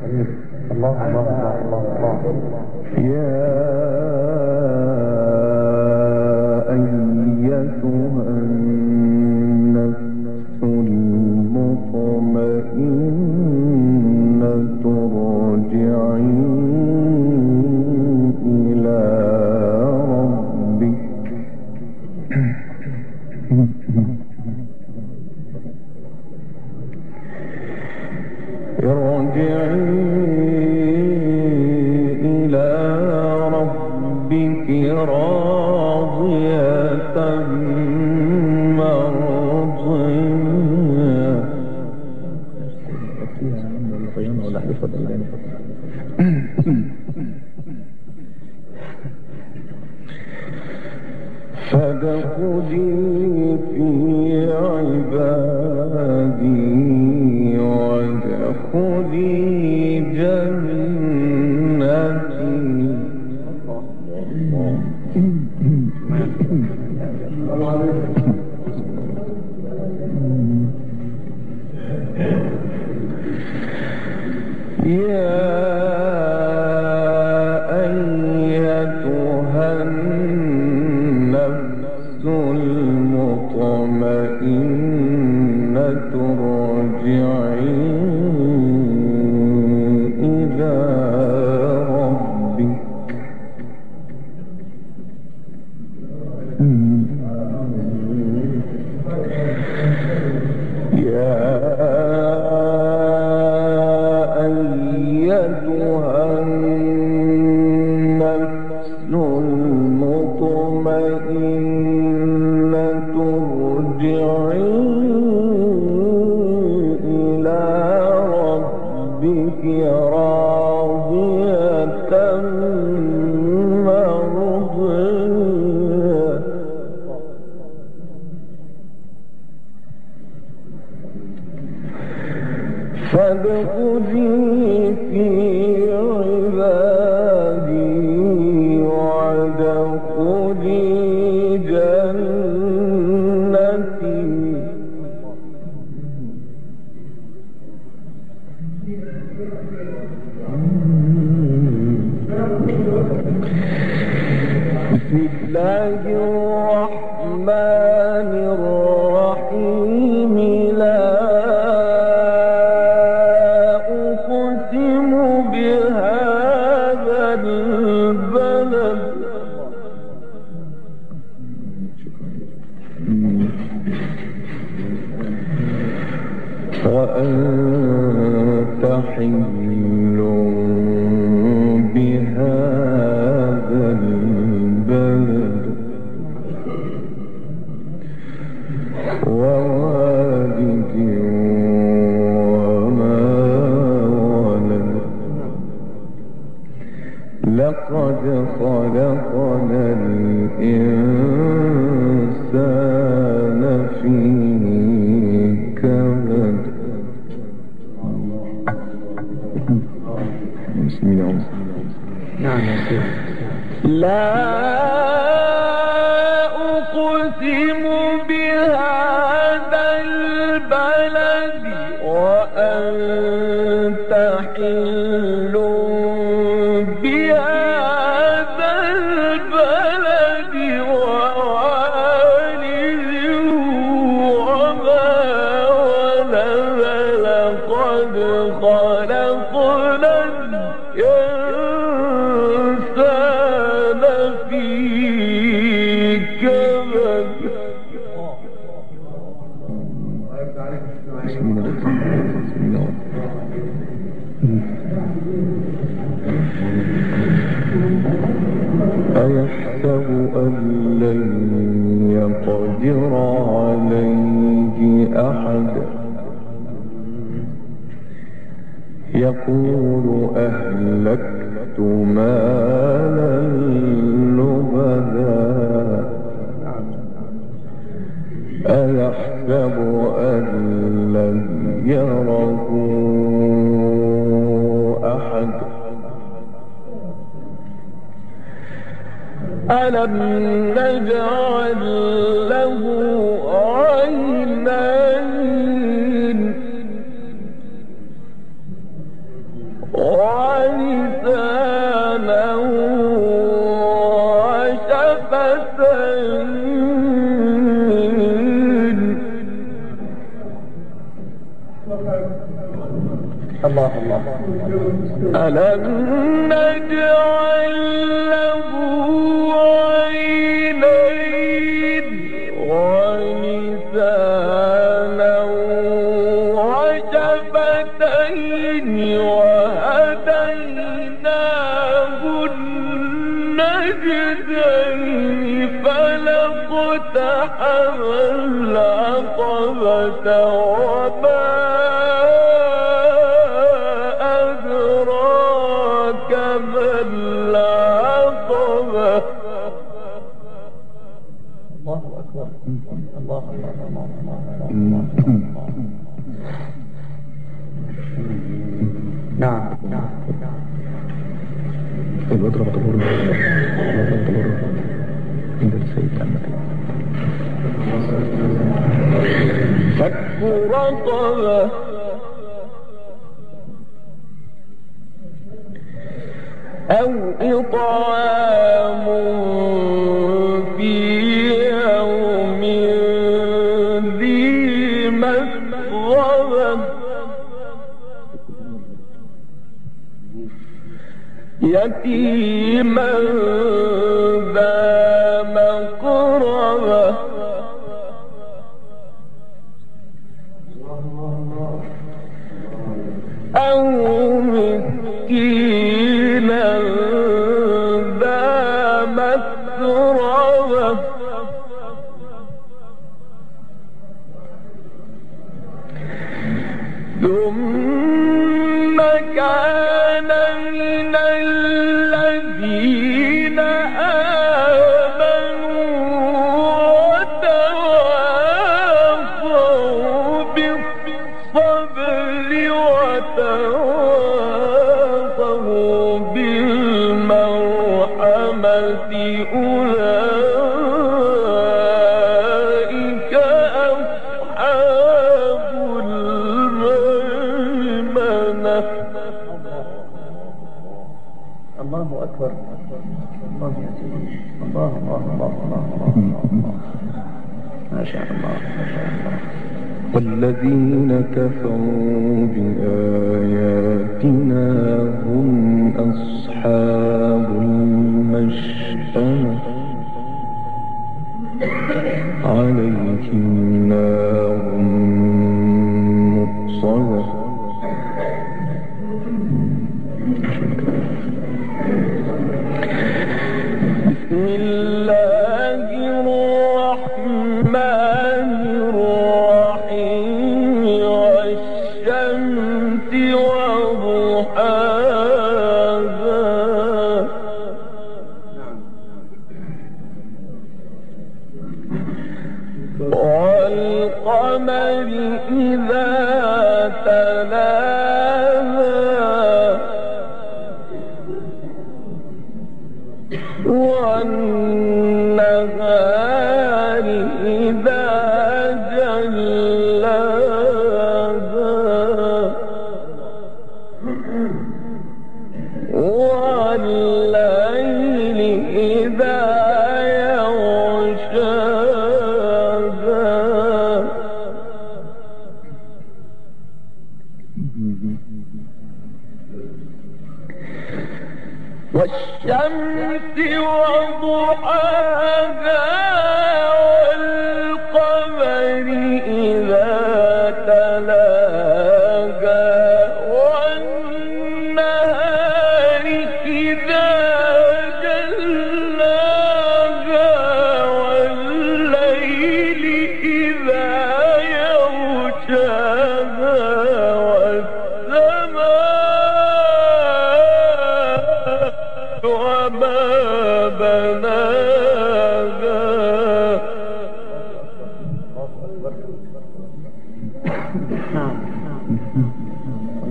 الله الله الله الله يا Yeah. فادخلي في لقد خلقنا الإنسان في كبد. بسم الله. نعم. لا أيحسب أن لن يقدر عليه أحد. يقول أهلكت مالا لبدا. أيحسب أن لن يره أحد؟ ألم نجعل طيب اضرب طبور اضرب طبور عند السيد المتين فك رقبة. أو إطعام يتيما ذا مقربة. أو مسكينا ذا مسربة ثم كان من الله الله الله الله الله ما شاء الله ما شاء الله والذين كفروا بآياتنا هم أصحاب المشأمة. عليهم نار إذا تلاها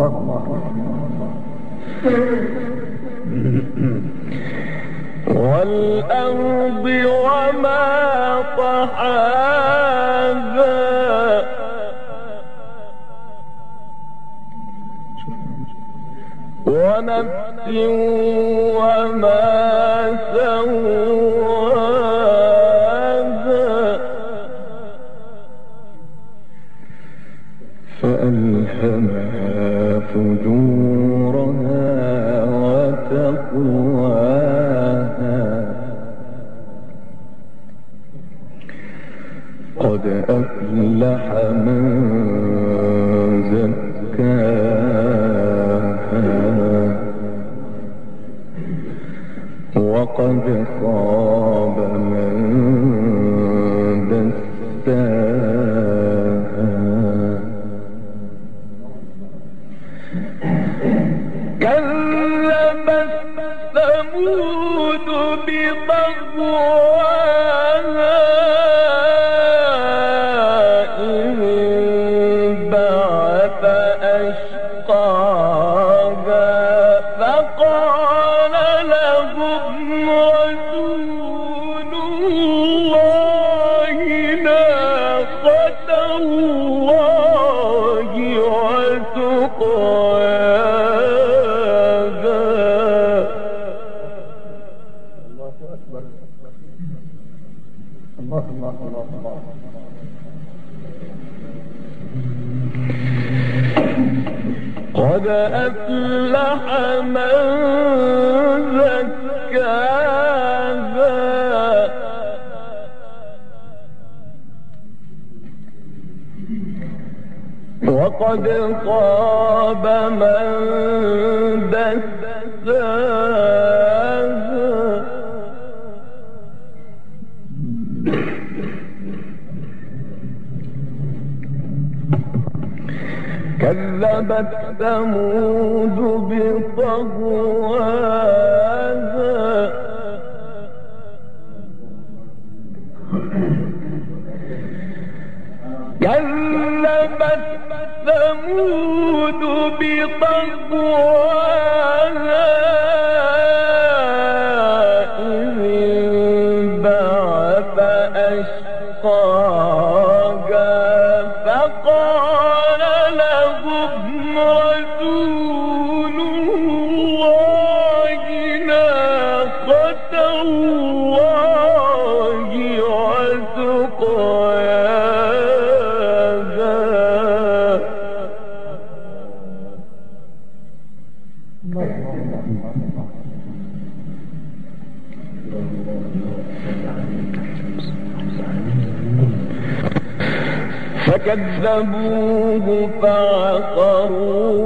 الله والأرض وما طحاها. ونفس وما سواها وتقواها قد أفلح من ثمود بطغواها الله الله الله الله قد أفلح من زكاها. وقد خاب من دساها. كذبت ثمود بطغواها. كذبت ثمود بطغواها. انبعث أشقاها فقال فكذبوه فعقروها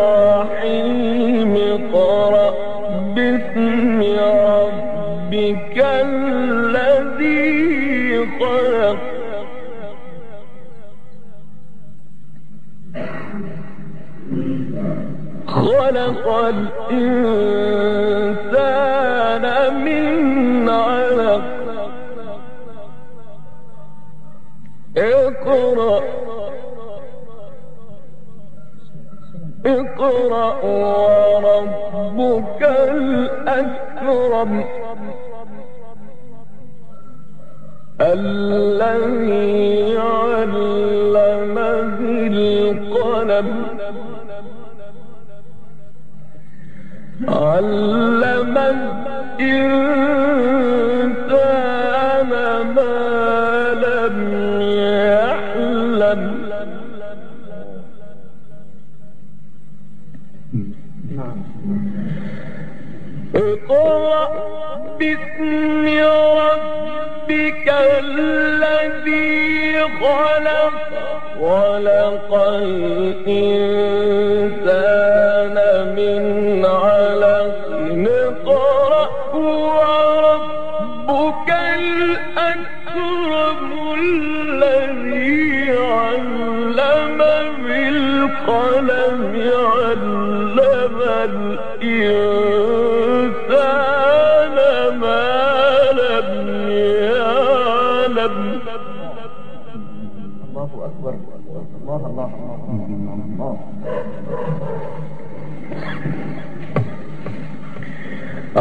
خلق الإنسان من علق. اقرأ. اقرأ وربك الأكرم. الذي علم بالقلم علم الإنسان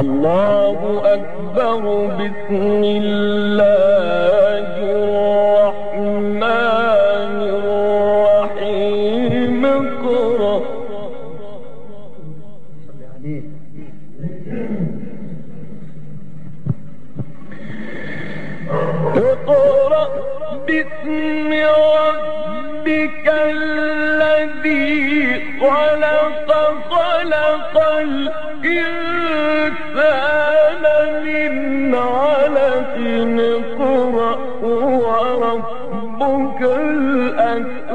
الله أكبر بسم الله. وربك